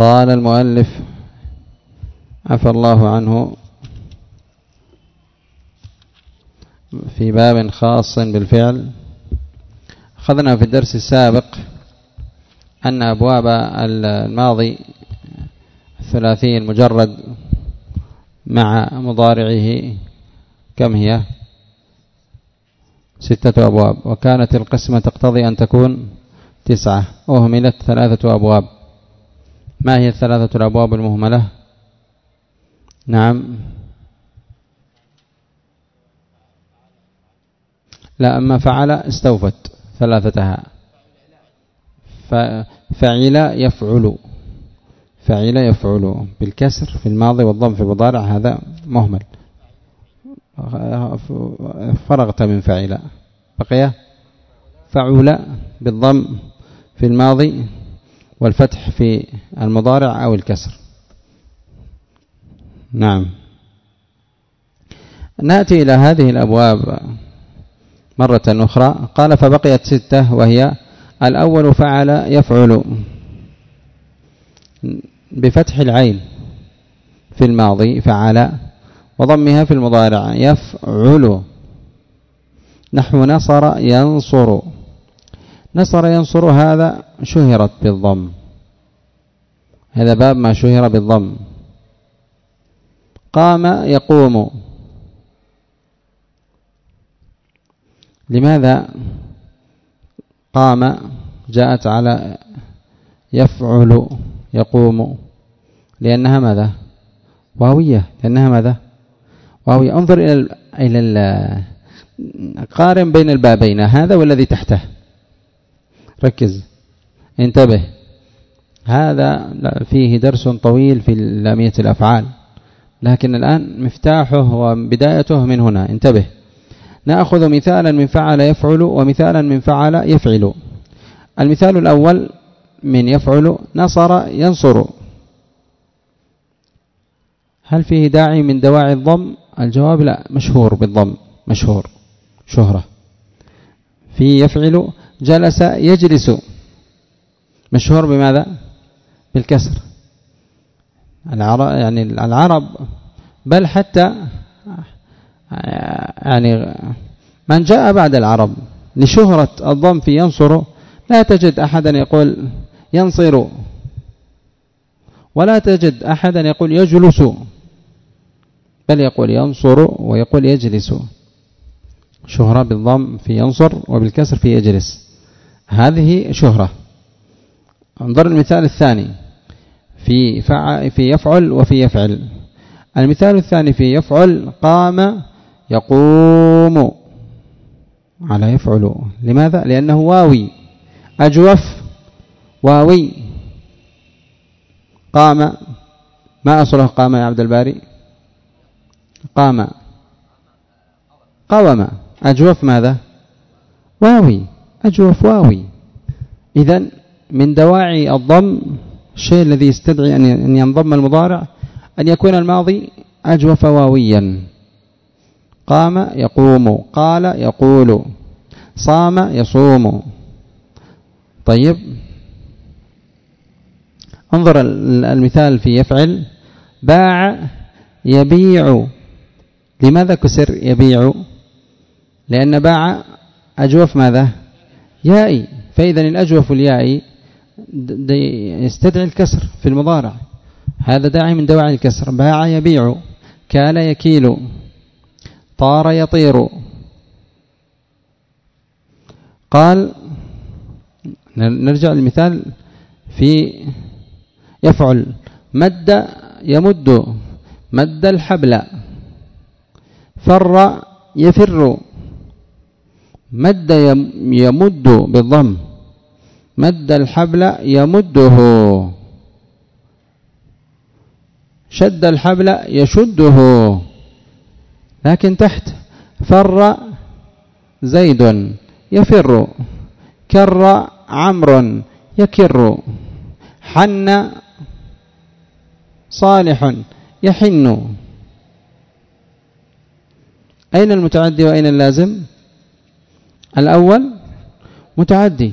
قال المؤلف عفى الله عنه في باب خاص بالفعل. أخذنا في الدرس السابق أن أبواب الماضي الثلاثي المجرد مع مضارعه كم هي؟ ستة أبواب. وكانت القسمة تقتضي أن تكون تسعة. أهملت ثلاثة أبواب. ما هي الثلاثة الأبواب المهملة؟ نعم. لا أما فعل استوفت ثلاثتها. فعل يفعل. فعل يفعل بالكسر في الماضي والضم في المضارع هذا مهمل. فرغت من فعل. بقي؟ فعل بالضم في الماضي والفتح في المضارع أو الكسر. نعم. نأتي إلى هذه الأبواب مرة أخرى. قال فبقيت ستة وهي الأول فعل يفعل بفتح العين في الماضي فعل وضمها في المضارع يفعل. نحو نصر ينصر. نصر ينصر هذا شهرت بالضم. هذا باب ما شهر بالضم. قام يقوم. لماذا قام؟ جاءت على يفعل يقوم. لأنها ماذا؟ واوية. لأنها ماذا؟ واوية. انظر إلى إلى قارن بين البابين. هذا والذي تحته. ركز. انتبه. هذا فيه درس طويل في لامية الأفعال. لكن الآن مفتاحه وبدايته من هنا. انتبه. نأخذ مثالا من فعل يفعل ومثالا من فعل يفعل. المثال الأول من يفعل نصر ينصر. هل فيه داعي من دواعي الضم؟ الجواب لا. مشهور بالضم. مشهور. شهرة. في يفعل جلس يجلس. مشهور بماذا؟ بالكسر. العرب يعني العرب بل حتى يعني من جاء بعد العرب لشهرة الضم في ينصر لا تجد أحدا يقول ينصر. ولا تجد أحدا يقول يجلس. بل يقول ينصر ويقول يجلس. شهرة بالضم في ينصر وبالكسر في يجلس. هذه شهرة. انظر المثال الثاني. في في يفعل وفي يفعل. المثال الثاني في يفعل قام يقوم على يفعل. لماذا؟ لأنه واوي. أجوف واوي. قام. ما أصله قام يا عبد الباري؟ قام. قوم. أجوف ماذا؟ واوي. أجوف واوي إذا من دواعي الضم الشيء الذي يستدعي أن ينضم المضارع أن يكون الماضي أجوف واويا قام يقوم قال يقول صام يصوم. طيب. انظر المثال في يفعل. باع يبيع. لماذا كسر يبيع؟ لأن باع أجوف ماذا؟ يائي فإذا الأجوف اليائي يستدعي الكسر في المضارع. هذا داعي من دواعي الكسر. باع يبيع كال يكيل طار يطير. قال نرجع للمثال في يفعل. مد يمد مد الحبل. فر يفر. مد يمد بالضم. مد الحبل يمده. شد الحبل يشده. لكن تحت فر زيد يفر. كر عمرو يكر. حن صالح يحن. أين المتعدي وأين اللازم؟ الأول متعدي.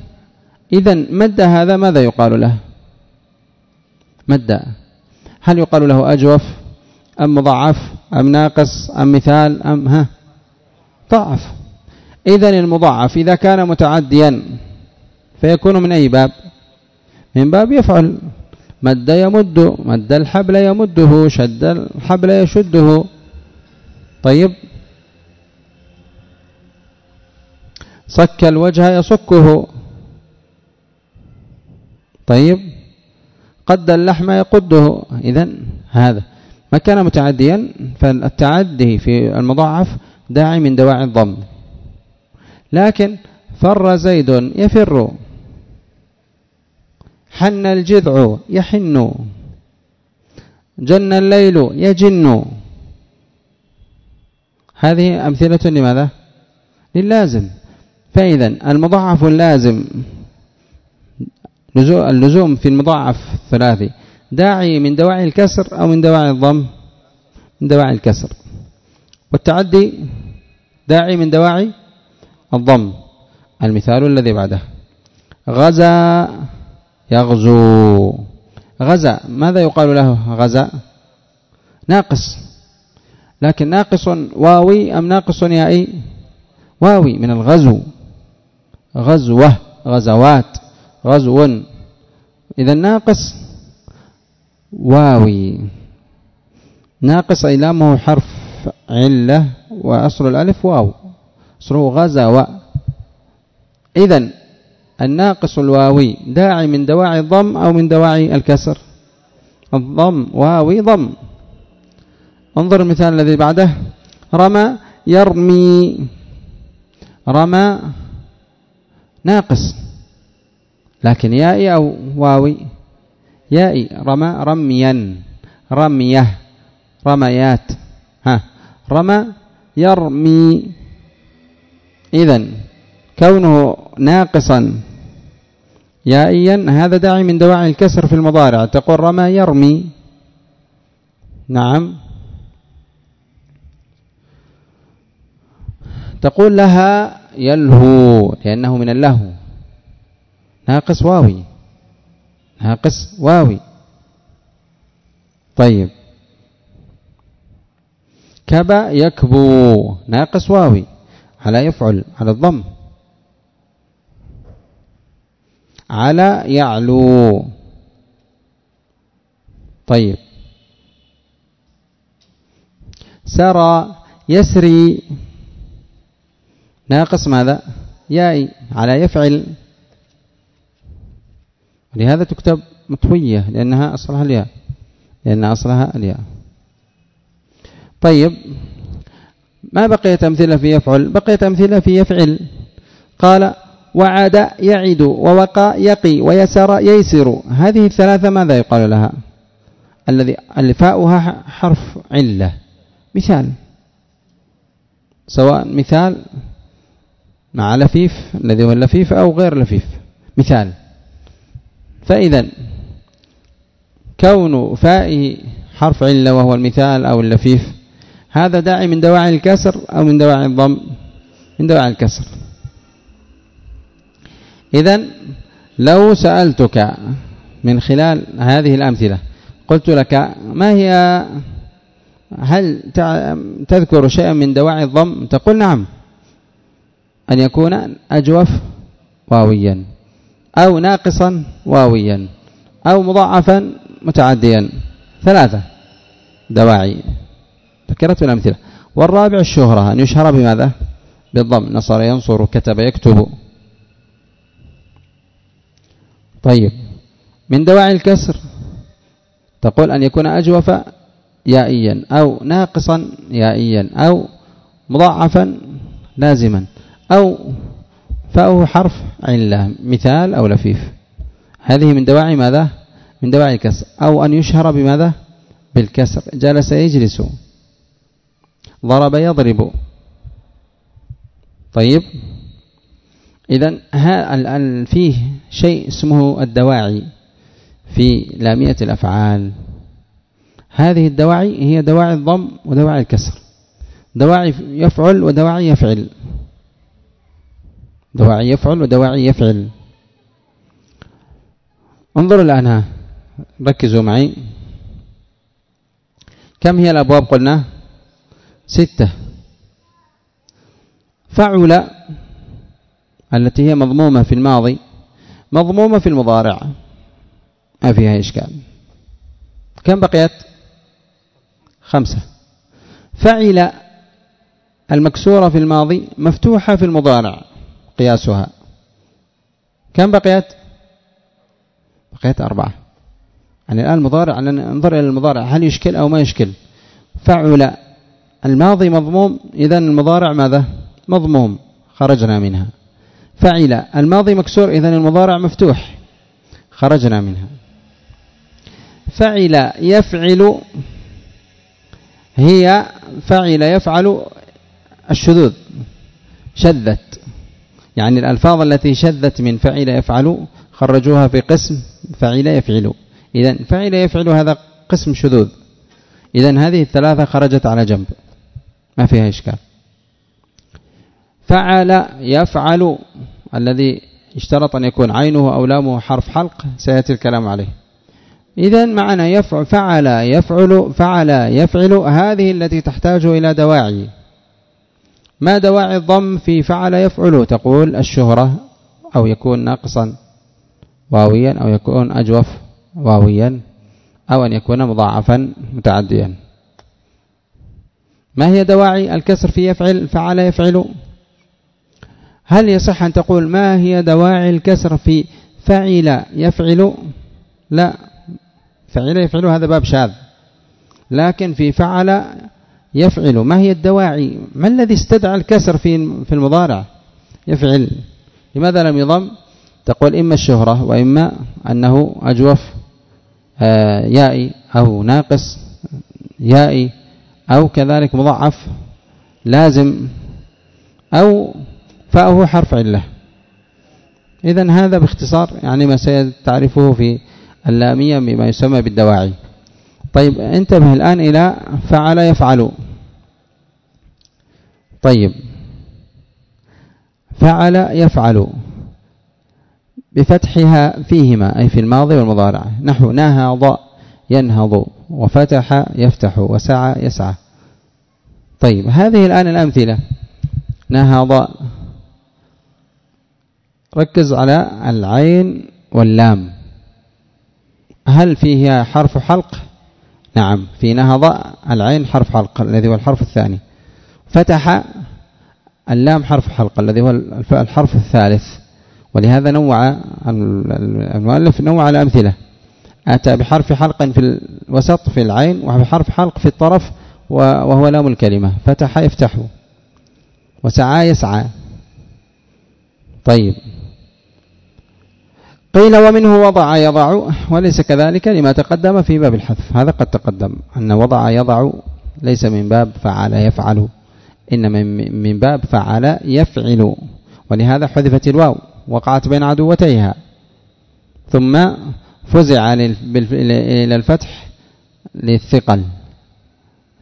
إذا مد هذا ماذا يقال له؟ مد. هل يقال له أجوف أم مضاعف أم ناقص أم مثال أم ها؟ ضعف. إذن المضاعف إذا كان متعديا فيكون من أي باب؟ من باب يفعل. مد يمد مد الحبل يمده شد الحبل يشده. طيب صك الوجه يصكه طيب. قد اللحم يقده. إذا هذا. ما كان متعديا فالتعدي في المضاعف داعي من دواعي الضم. لكن فر زيد يفر. حن الجذع يحن. جن الليل يجن. هذه أمثلة لماذا؟ للازم. فإذا المضاعف اللازم اللزوم في المضاعف الثلاثي. داعي من دواعي الكسر أو من دواعي الضم؟ من دواعي الكسر. والتعدي داعي من دواعي الضم المثال الذي بعده. غزا يغزو. غزا ماذا يقال له غزا؟ ناقص. لكن ناقص واوي أم ناقص يائي؟ واوي من الغزو. غزوة غزوات غزو. إذا ناقص واوي. ناقص إلامه حرف علة وأصل الألف واو. أصله غزو إذا الناقص الواوي داعي من دواعي الضم أو من دواعي الكسر. الضم واوي ضم. انظر المثال الذي بعده. رمى يرمي. رمى ناقص. لكن يائي أو واوي يائي رمى رميا رمية رميات. ها رمى يرمي. إذن كونه ناقصا يائيا هذا داعي من دواعي الكسر في المضارع. تقول رمى يرمي. نعم. تقول لها يلهو لأنه من اللهو. ناقص واوي. ناقص واوي. طيب. كبا يكبو. ناقص واوي. على يفعل على الضم. على يعلو. طيب. سرى يسري. ناقص ماذا؟ ياء على يفعل. لهذا تكتب مطوية لأنها أصلها الياء لأن أصلها الياء. طيب ما بقيت أمثلة في يفعل؟ بقيت أمثلة في يفعل. قال وعد يعد ووقى يقي ويسر ييسر. هذه الثلاثة ماذا يقال لها؟ الذي الفاؤها حرف علة. مثال. سواء مثال مع لفيف الذي هو اللفيف أو غير لفيف. مثال. فإذا كون فائه حرف علة وهو المثال أو اللفيف هذا داعي من دواعي الكسر أو من دواعي الضم؟ من دواعي الكسر. إذا لو سألتك من خلال هذه الأمثلة قلت لك ما هي؟ هل تذكر شيئا من دواعي الضم؟ تقول نعم. أن يكون أجوف واويا أو ناقصا واويا أو مضاعفا متعديا. ثلاثة دواعي. ذكرت الأمثلة والرابع الشهرة. أن يشهر بماذا؟ بالضم. نصر ينصر كتب يكتب. طيب. من دواعي الكسر. تقول أن يكون أجوف يائيا أو ناقصا يائيا أو مضاعفا لازما. أو فهو حرف علة مثال أو لفيف. هذه من دواعي ماذا؟ من دواعي الكسر. أو أن يشهر بماذا؟ بالكسر. جلس يجلس. ضرب يضرب. طيب. إذا فيه شيء اسمه الدواعي في لامية الأفعال. هذه الدواعي هي دواعي الضم ودواعي الكسر. دواعي يفعل ودواعي يفعل. دواعي يفعل ودواعي يفعل. انظروا الآن ركزوا معي. كم هي الأبواب؟ قلنا ستة. فعل التي هي مضمومة في الماضي مضمومة في المضارع. ما فيها إشكال. كم بقيت؟ خمسة. فعل المكسورة في الماضي مفتوحة في المضارع. قياسها. كم بقيت؟ بقيت أربعة. يعني الآن المضارع ننظر إلى المضارع. هل يشكل أو ما يشكل؟ فعل الماضي مضموم إذا المضارع ماذا؟ مضموم. خرجنا منها. فعل الماضي مكسور إذا المضارع مفتوح. خرجنا منها. فعل يفعل هي فعل يفعل الشذوذ. شذت. يعني الألفاظ التي شذت من فعل يفعل خرجوها في قسم فعل يفعل. إذا فعل يفعل هذا قسم شذوذ. إذا هذه الثلاثة خرجت على جنب. ما فيها إشكال. فعل يفعل الذي اشترط أن يكون عينه أو لامه حرف حلق سيأتي الكلام عليه. إذا معنا يفعل فعل يفعل فعل يفعل هذه التي تحتاج إلى دواعي. ما دواعي الضم في فعل يفعل؟ تقول الشهرة أو يكون ناقصا واويا أو يكون أجوف واويا أو أن يكون مضاعفا متعديا. ما هي دواعي الكسر في يفعل فعل يفعل؟ هل يصح أن تقول ما هي دواعي الكسر في فعل يفعل؟ لا. فعل يفعل هذا باب شاذ. لكن في فعل يفعل ما هي الدواعي؟ ما الذي استدعى الكسر في في المضارع؟ يفعل. لماذا لم يضم؟ تقول إما الشهرة وإما أنه أجوف آه، يائي أو ناقص يائي أو كذلك مضاعف لازم أو فأهو حرف علة. إذا هذا باختصار يعني ما سيتعرفه في اللامية بما يسمى بالدواعي. طيب انتبه الآن إلى فعل يفعل. طيب. فعل يفعل. بفتحها فيهما أي في الماضي والمضارع. نحو نهض ينهض. وفتح يفتح. وسعى يسعى. طيب هذه الآن الأمثلة. نهض. ركز على العين واللام. هل فيها حرف حلق؟ نعم. في نهض العين حرف حلق الذي هو الحرف الثاني. فتح اللام حرف حلق الذي هو الحرف الثالث. ولهذا نوع المؤلف نوع الأمثلة. أتى بحرف حلق في الوسط في العين وبحرف حلق في الطرف وهو لام الكلمة. فتح يفتح. وسعى يسعى. طيب. قيل ومنه وضع يضع وليس كذلك لما تقدم في باب الحذف هذا قد تقدم أن وضع يضع ليس من باب فعل يفعل إنما من باب فعل يفعل. ولهذا حذفت الواو وقعت بين عدوتيها. ثم فزع إلى الفتح للثقل.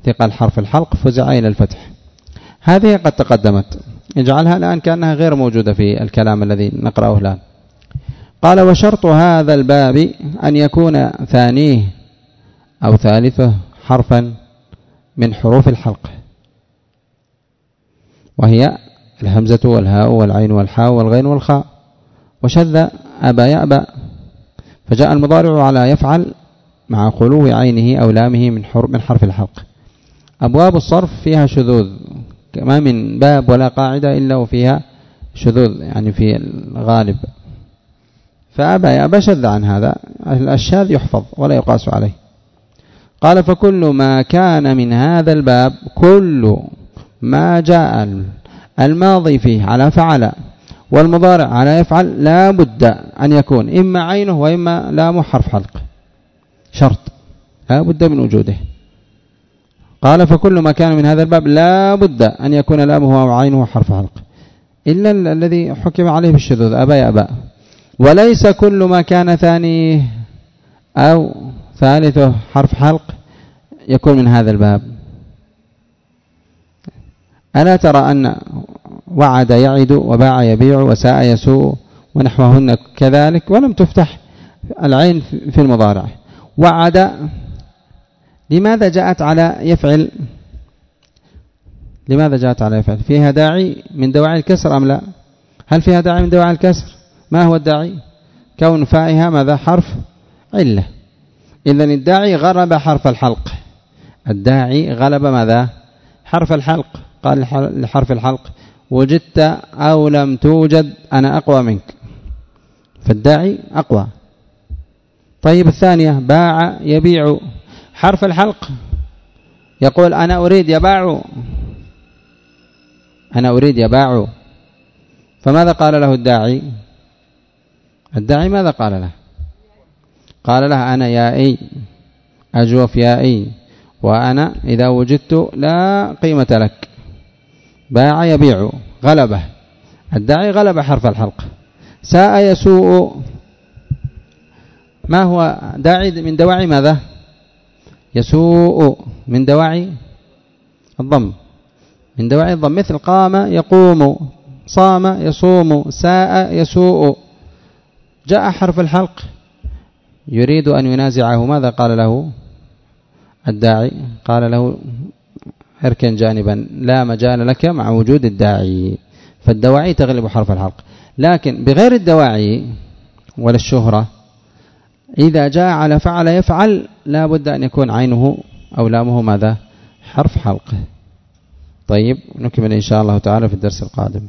ثقل حرف الحلق فزع إلى الفتح. هذه قد تقدمت. اجعلها الآن كأنها غير موجودة في الكلام الذي نقرأه الآن. قال وشرط هذا الباب أن يكون ثانية أو ثالثة حرفا من حروف الحلق. وهي الهمزة والهاء والعين والحاء والغين والخاء. وشذ أبى يأبى. فجاء المضارع على يفعل مع خلو عينه أو لامه من من حرف الحلق. أبواب الصرف فيها شذوذ. ما من باب ولا قاعدة إلا وفيها شذوذ يعني في الغالب. فأبى يأبى شذ عن هذا. الشاذ يحفظ ولا يقاس عليه. قال فكل ما كان من هذا الباب كل ما جاء الماضي فيه على فعل والمضارع على يفعل لا بد أن يكون إما عينه وإما لامه حرف حلق. شرط. لا بد من وجوده. قال فكل ما كان من هذا الباب لا بد أن يكون لامه أو عينه حرف حلق. إلا الذي حكم عليه بالشذوذ. أبا يأبى وليس كل ما كان ثانية أو ثالثه حرف حلق يكون من هذا الباب. ألا ترى أن وعد يعد وباع يبيع وساء يسوء ونحوهن كذلك؟ ولم تفتح العين في المضارع. وعد لماذا جاءت على يفعل؟ لماذا جاءت على يفعل؟ فيها داعي من دواعي الكسر أم لا؟ هل فيها داعي من دواعي الكسر؟ ما هو الداعي؟ كون فائها ماذا؟ حرف علة. إذا الداعي غلب حرف الحلق. الداعي غلب ماذا؟ حرف الحلق. قال لحرف الحلق. وجدت أو لم توجد أنا أقوى منك. فالداعي أقوى. طيب الثانية. باع يبيع. حرف الحلق. يقول أنا أريد يباع. أنا أريد يباع. فماذا قال له الداعي؟ الداعي ماذا قال له؟ قال له أنا يائي أجوف يائي وأنا إذا وجدت لا قيمة لك. باع يبيع غلبه. الداعي غلب حرف الحلق. ساء يسوء. ما هو داعي من دواعي ماذا؟ يسوء. من دواعي الضم. من دواعي الضم. مثل قام يقوم صام يصوم ساء يسوء. جاء حرف الحلق. يريد أن ينازعه. ماذا قال له؟ الداعي. قال له اركن جانبا. لا مجال لك مع وجود الداعي. فالدواعي تغلب حرف الحلق. لكن بغير الدواعي ولا الشهرة إذا جاء على فعل يفعل لا بد أن يكون عينه أو لامه ماذا؟ حرف حلق. طيب نكمل إن شاء الله تعالى في الدرس القادم.